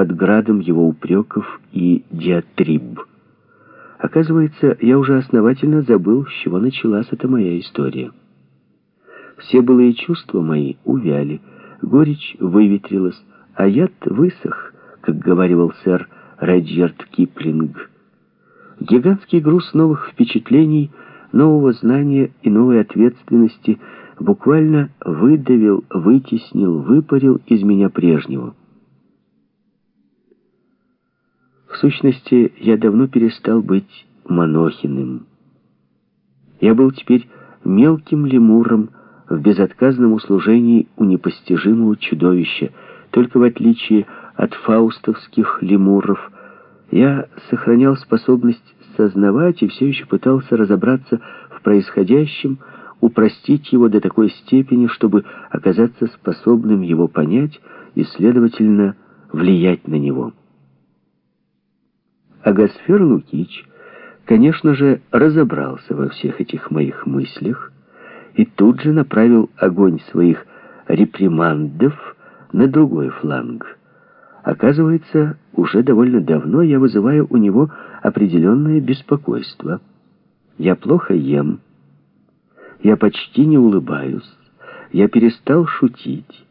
под градом его упреков и диатриб. Оказывается, я уже основательно забыл, с чего началась эта моя история. Все былые чувства мои увяли, горечь выветрилась, а яд высох, как говорил сэр Реджерд Киплинг. Гигантский груз новых впечатлений, нового знания и новой ответственности буквально выдавил, вытеснил, выпарил из меня прежнего. В сущности, я давно перестал быть Манохиным. Я был теперь мелким лемуром в безотказном услужении у непостижимого чудовища, только в отличие от фаустовских лемуров, я сохранял способность сознавать и все еще пытался разобраться в происходящем, упростить его до такой степени, чтобы оказаться способным его понять и, следовательно, влиять на него. Агасфер Лукич, конечно же, разобрался во всех этих моих мыслях и тут же направил огонь своих репримандов на другой фланг. Оказывается, уже довольно давно я вызываю у него определенное беспокойство. Я плохо ем, я почти не улыбаюсь, я перестал шутить.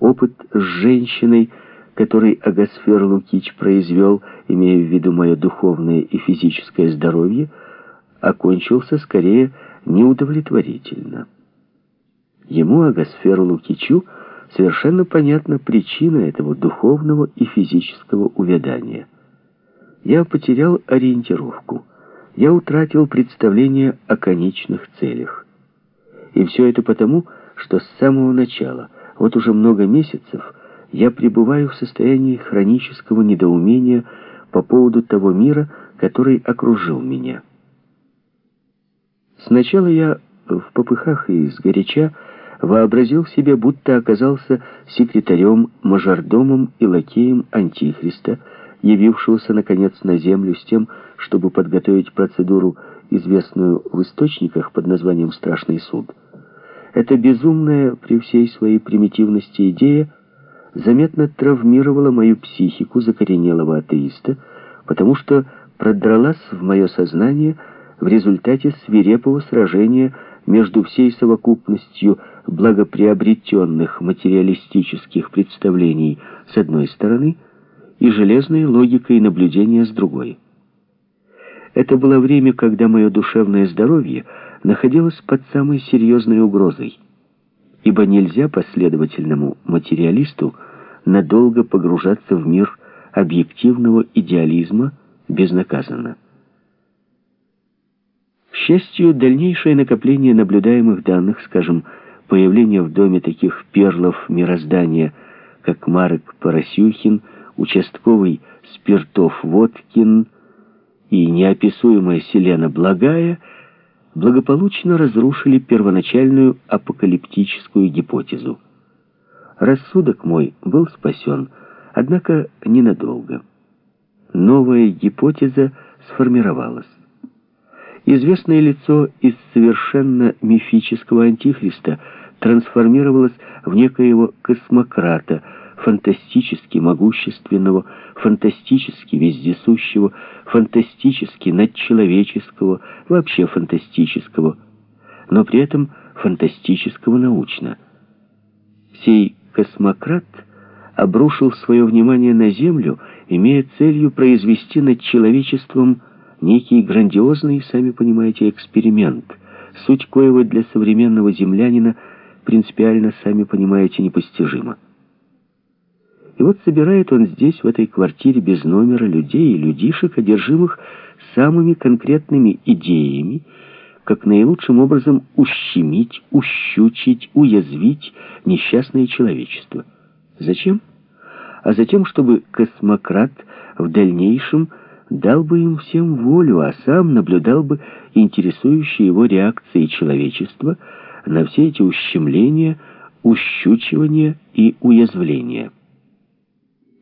Опыт с женщиной — который Агасфер Лукич произвел, имея в виду мое духовное и физическое здоровье, окончился скорее неудовлетворительно. Ему, Агасферу Лукичу, совершенно понятна причина этого духовного и физического увядания. Я потерял ориентировку. Я утратил представление о конечных целях. И все это потому, что с самого начала, вот уже много месяцев, я пребываю в состоянии хронического недоумения по поводу того мира, который окружил меня. Сначала я в попыхах и сгоряча вообразил себе, будто оказался секретарем, мажордомом и лакеем Антихриста, явившегося, наконец, на землю с тем, чтобы подготовить процедуру, известную в источниках под названием «Страшный суд». Эта безумная при всей своей примитивности идея заметно травмировала мою психику закоренелого атеиста, потому что продралась в мое сознание в результате свирепого сражения между всей совокупностью благоприобретенных материалистических представлений с одной стороны и железной логикой наблюдения с другой. Это было время, когда мое душевное здоровье находилось под самой серьезной угрозой ибо нельзя последовательному материалисту надолго погружаться в мир объективного идеализма безнаказанно. К счастью, дальнейшее накопление наблюдаемых данных, скажем, появление в доме таких перлов мироздания, как Марек Поросюхин, участковый Спиртов-Водкин и неописуемая Селена Благая – благополучно разрушили первоначальную апокалиптическую гипотезу. Рассудок мой был спасен, однако ненадолго. Новая гипотеза сформировалась. Известное лицо из совершенно мифического антихриста трансформировалось в некоего космократа, фантастически могущественного, фантастически вездесущего, фантастически надчеловеческого, вообще фантастического, но при этом фантастического научно. Сей космократ обрушил свое внимание на Землю, имея целью произвести над человечеством некий грандиозный, сами понимаете, эксперимент, суть коего для современного землянина принципиально, сами понимаете, непостижима. И вот собирает он здесь, в этой квартире без номера, людей и людишек, одержимых самыми конкретными идеями, как наилучшим образом ущемить, ущучить, уязвить несчастное человечество. Зачем? А затем, чтобы космократ в дальнейшем дал бы им всем волю, а сам наблюдал бы интересующие его реакции человечества на все эти ущемления, ущучивания и уязвления.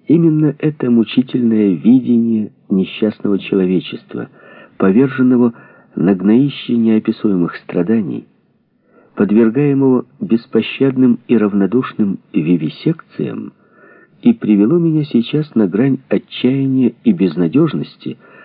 Именно это мучительное видение несчастного человечества, поверженного на гноище неописуемых страданий, подвергаемого беспощадным и равнодушным вивисекциям, и привело меня сейчас на грань отчаяния и безнадежности,